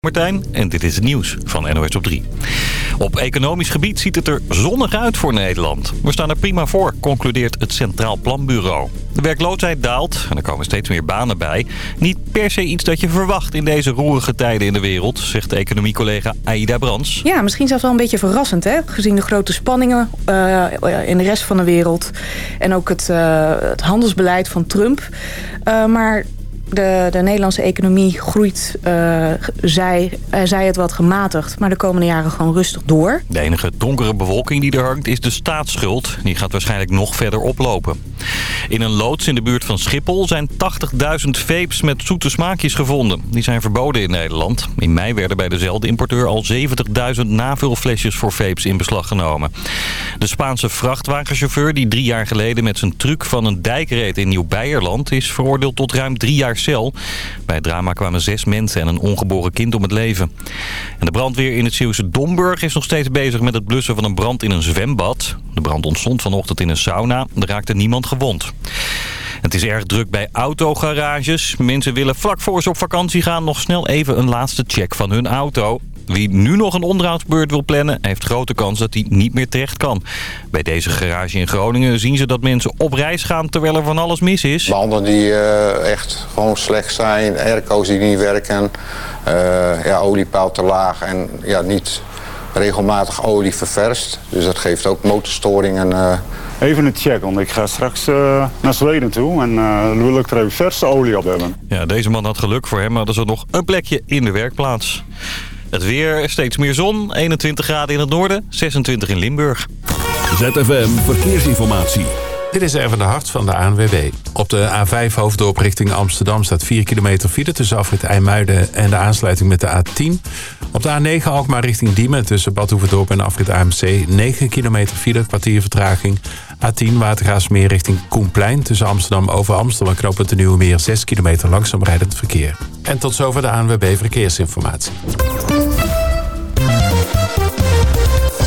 Martijn en dit is het nieuws van NOS op 3. Op economisch gebied ziet het er zonnig uit voor Nederland. We staan er prima voor, concludeert het Centraal Planbureau. De werkloosheid daalt en er komen steeds meer banen bij. Niet per se iets dat je verwacht in deze roerige tijden in de wereld, zegt economiecollega Aida Brans. Ja, misschien zelfs wel een beetje verrassend, hè? gezien de grote spanningen uh, in de rest van de wereld. En ook het, uh, het handelsbeleid van Trump. Uh, maar de, de Nederlandse economie groeit, uh, zij, uh, zij het wat gematigd... maar de komende jaren gewoon rustig door. De enige donkere bewolking die er hangt is de staatsschuld. Die gaat waarschijnlijk nog verder oplopen. In een loods in de buurt van Schiphol zijn 80.000 vapes met zoete smaakjes gevonden. Die zijn verboden in Nederland. In mei werden bij dezelfde importeur al 70.000 navulflesjes voor vapes in beslag genomen. De Spaanse vrachtwagenchauffeur die drie jaar geleden met zijn truck van een dijk reed in Nieuw-Beierland... is veroordeeld tot ruim drie jaar Bij het drama kwamen zes mensen en een ongeboren kind om het leven. En de brandweer in het Zeeuwse Domburg is nog steeds bezig met het blussen van een brand in een zwembad. De brand ontstond vanochtend in een sauna. Er raakte niemand gewond. Het is erg druk bij autogarages. Mensen willen vlak voor ze op vakantie gaan nog snel even een laatste check van hun auto. Wie nu nog een onderhoudsbeurt wil plannen, heeft grote kans dat hij niet meer terecht kan. Bij deze garage in Groningen zien ze dat mensen op reis gaan terwijl er van alles mis is. Banden die uh, echt gewoon slecht zijn, airco's die niet werken, uh, ja, oliepeil te laag en ja, niet regelmatig olie ververst. Dus dat geeft ook motorstoringen. Uh... Even een check, want ik ga straks uh, naar Zweden toe en uh, dan wil ik er even verse olie op hebben. Ja, deze man had geluk voor hem, maar er zat nog een plekje in de werkplaats. Het weer, steeds meer zon, 21 graden in het noorden, 26 in Limburg. ZFM Verkeersinformatie. Dit is even de hart van de ANWB. Op de A5 hoofddorp richting Amsterdam staat 4 kilometer file... tussen afrit IJmuiden en de aansluiting met de A10. Op de A9 Alkmaar richting Diemen tussen Bad Hoeverdorp en afrit AMC... 9 kilometer file, kwartier vertraging. A10 Watergaasmeer richting Koenplein tussen Amsterdam over Amsterdam... en de Nieuwe Meer 6 kilometer langzaam rijdend verkeer. En tot zover de ANWB Verkeersinformatie.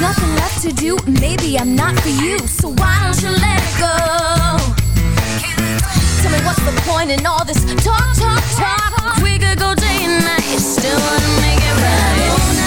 Nothing left to do, maybe I'm not for you. So why don't you let it go? Tell me what's the point in all this talk, talk, talk? We could go day and night, still wanna make it right.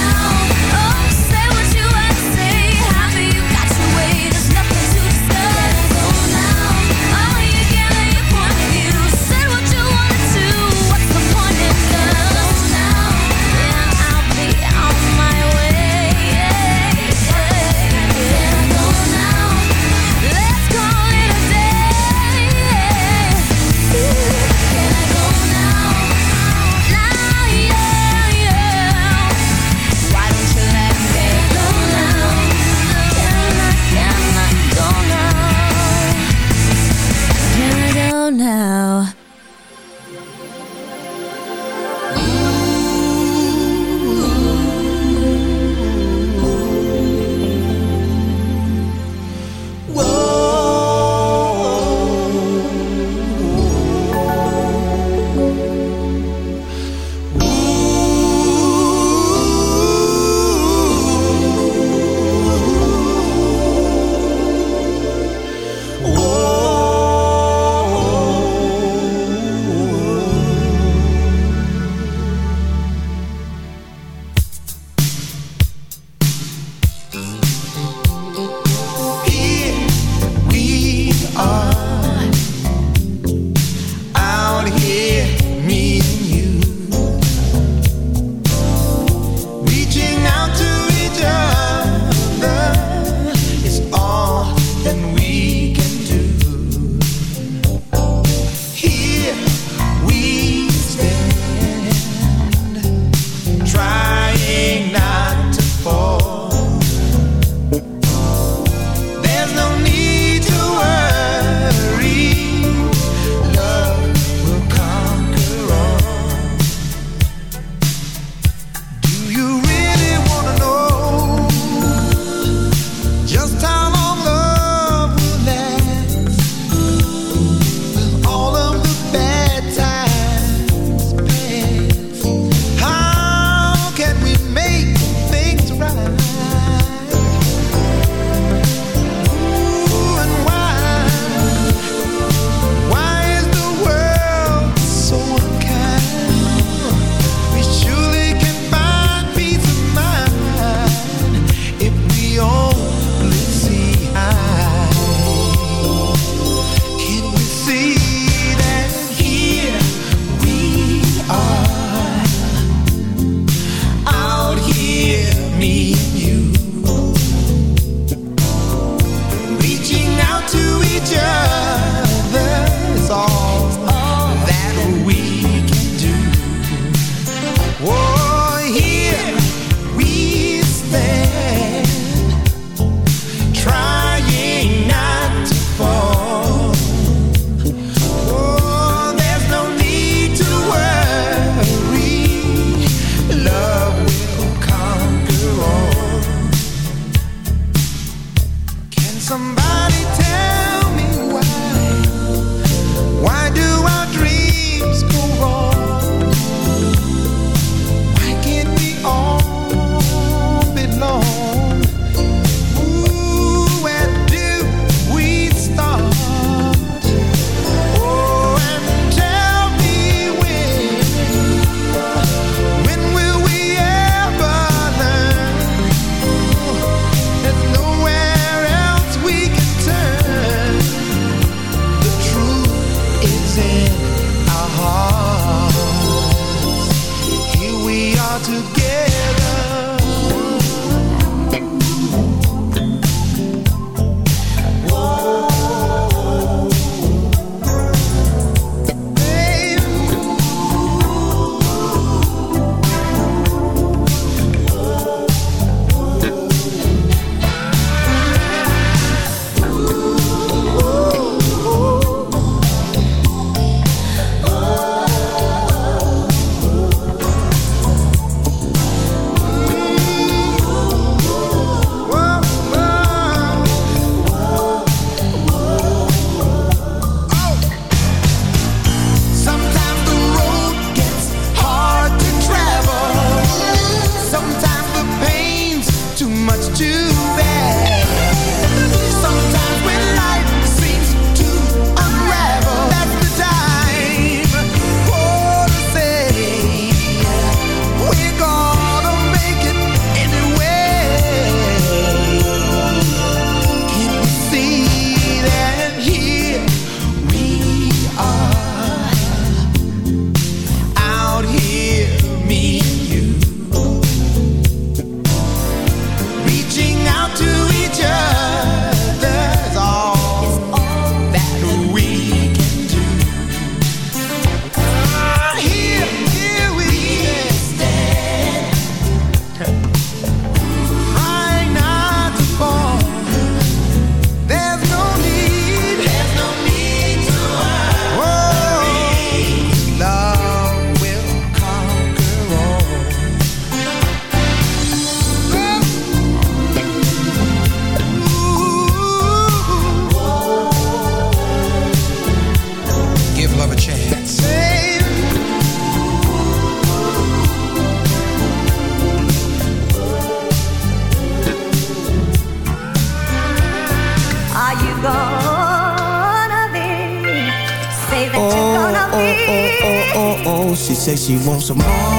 she wants some more.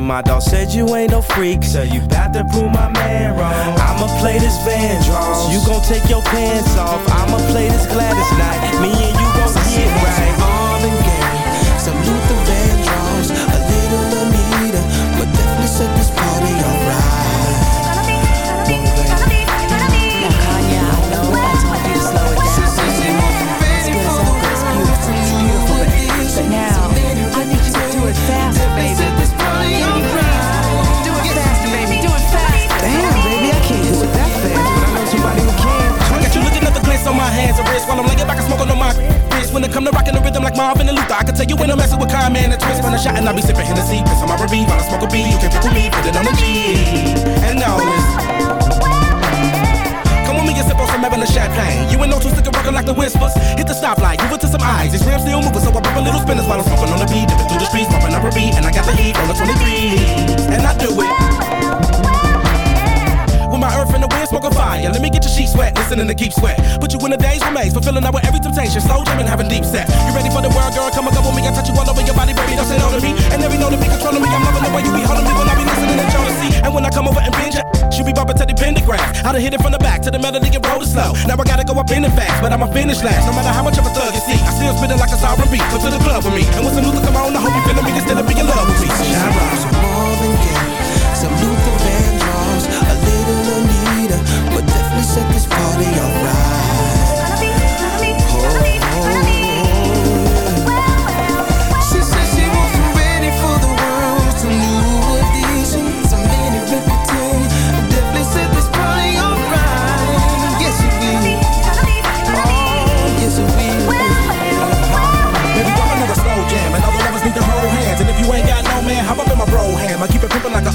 My dog said you ain't no freak, so you bout to prove my man wrong. I'ma play this Vandross. you gon' take your pants off. I'ma play this Gladys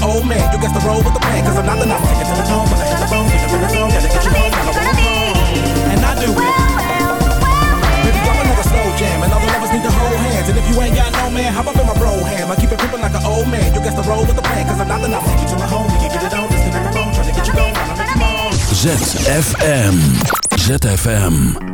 old man. You guess the road with the plan, cause I'm not the number. Take to the tone, but I hit the bone, hit the rhythm, gotta get you home, I won't home. And I do it. Need to hold hands. And if you ain't got no man, hop up in my Brougham. I keep it pimpin' like an old man. You guess the road with the plan, cause I'm not the number. Take it to my home, we can get it on, just connect the phone, tryna get you going, tryna make you moan. ZFM. ZFM.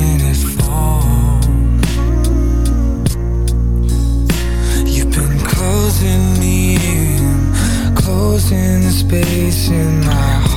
space in my heart.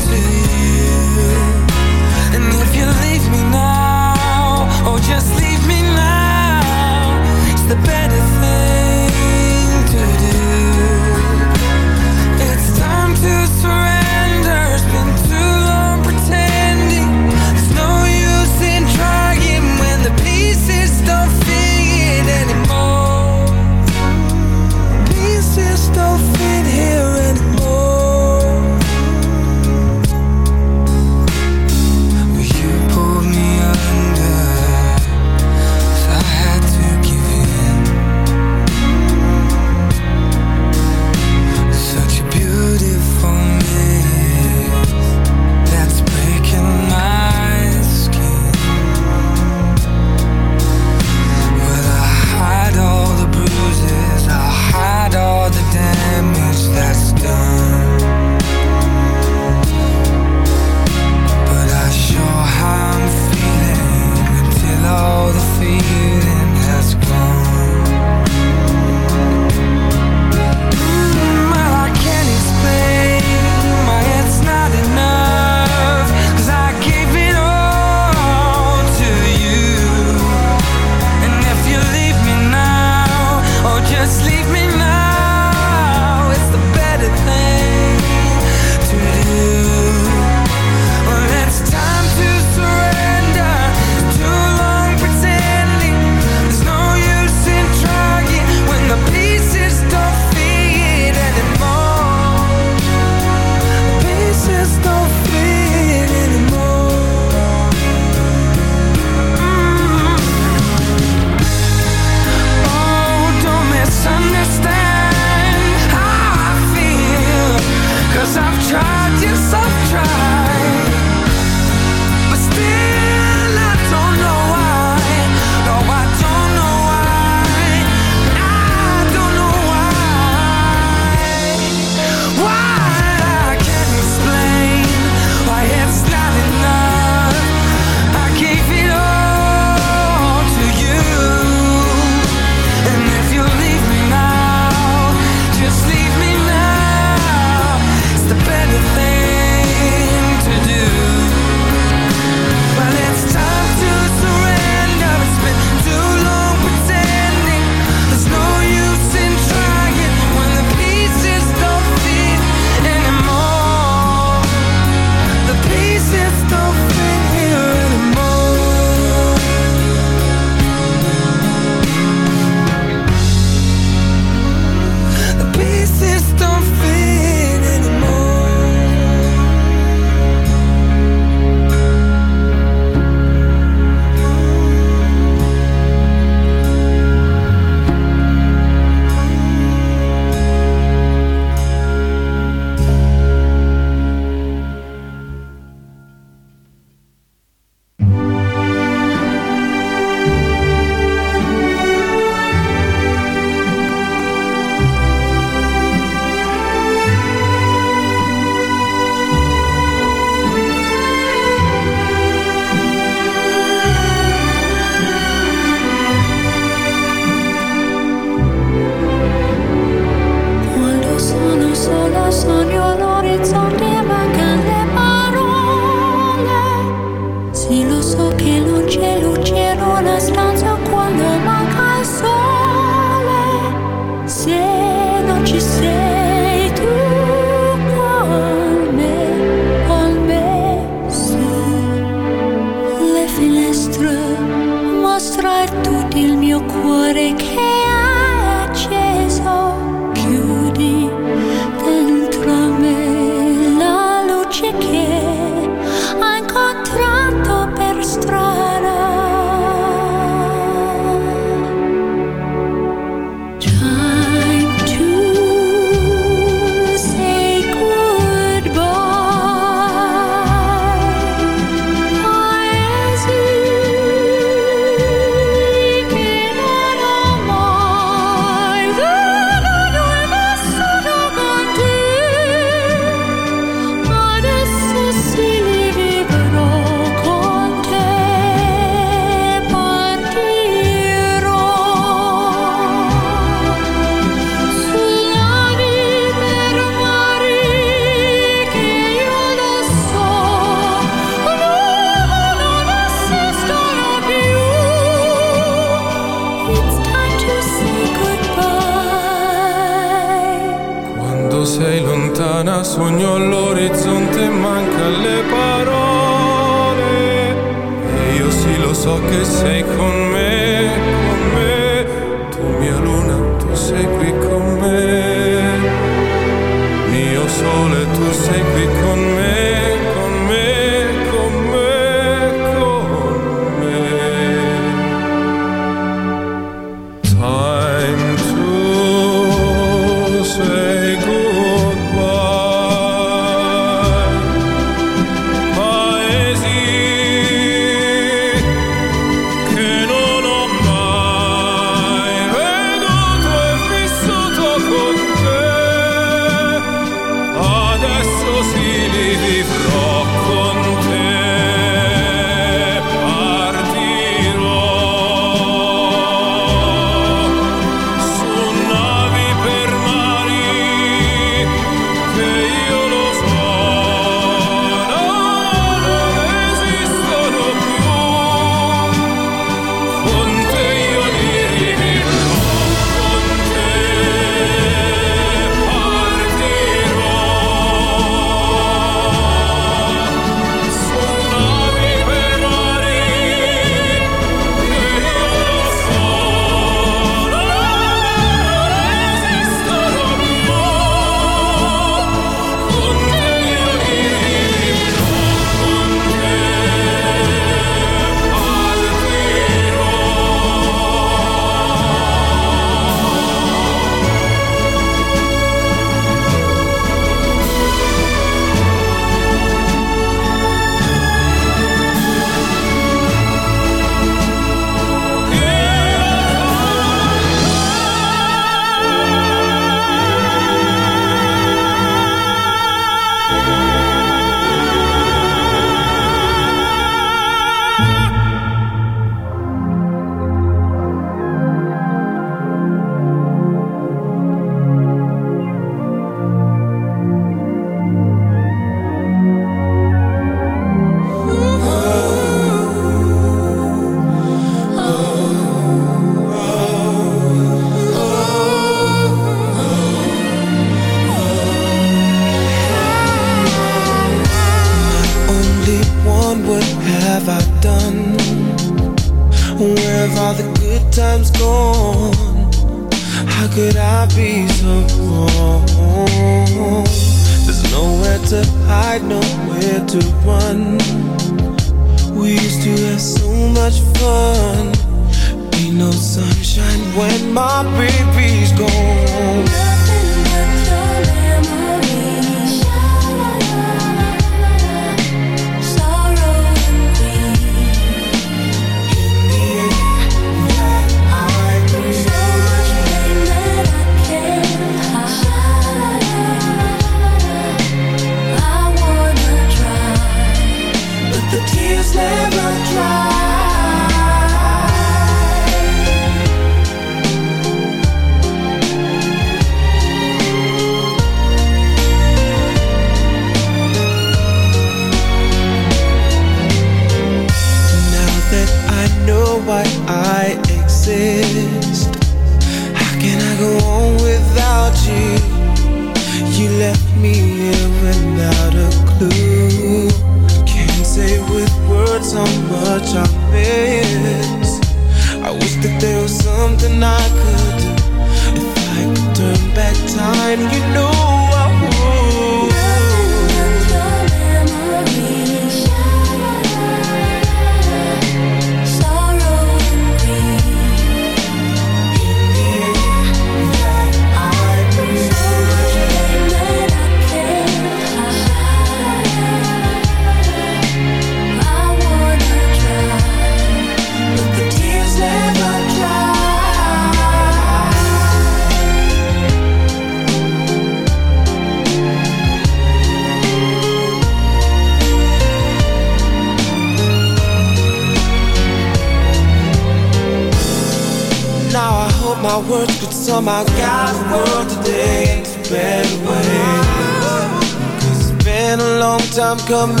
come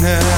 sooner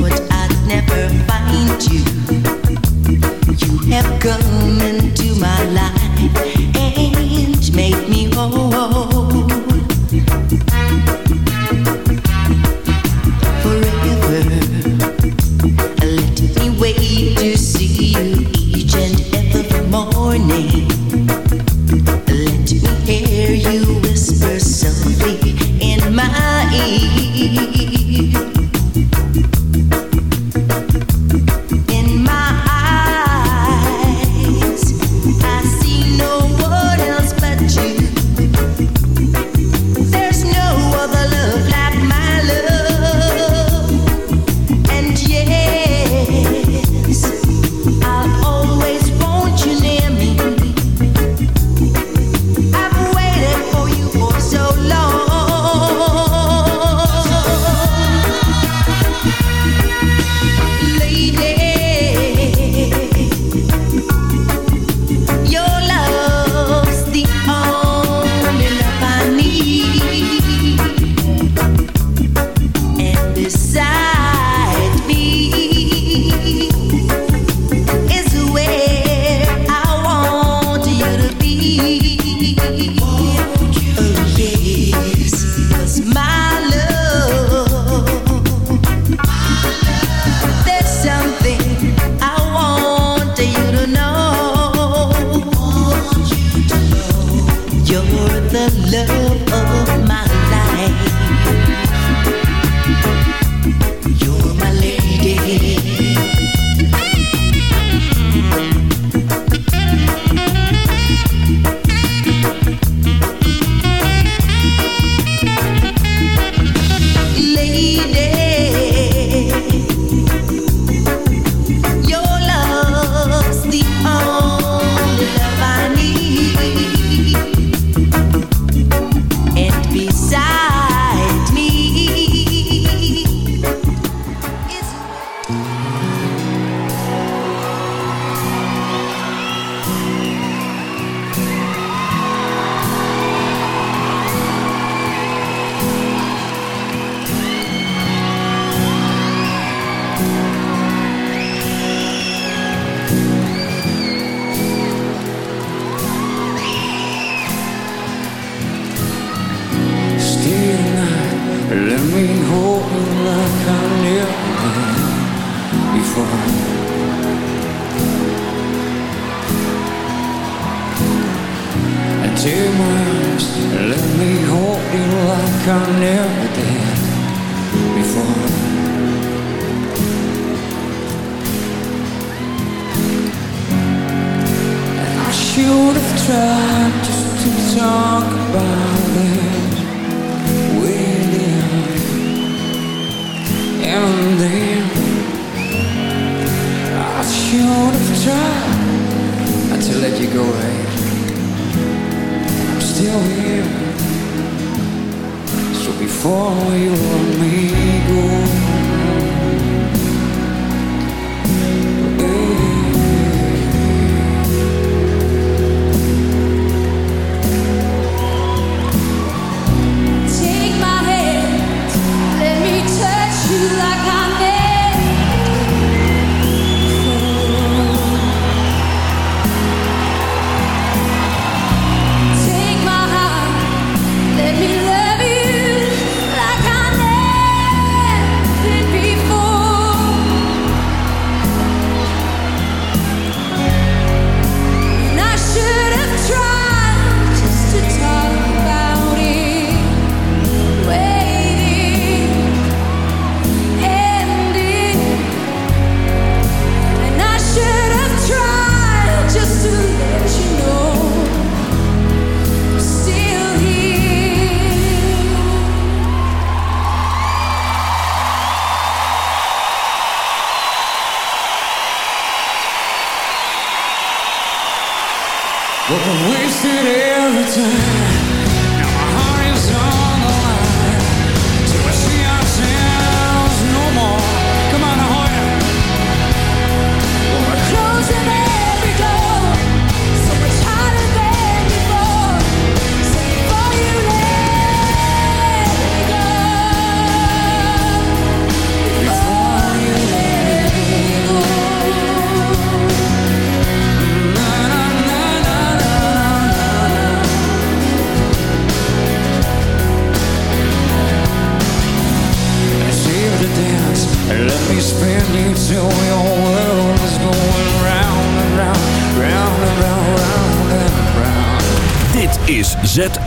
would I never find you?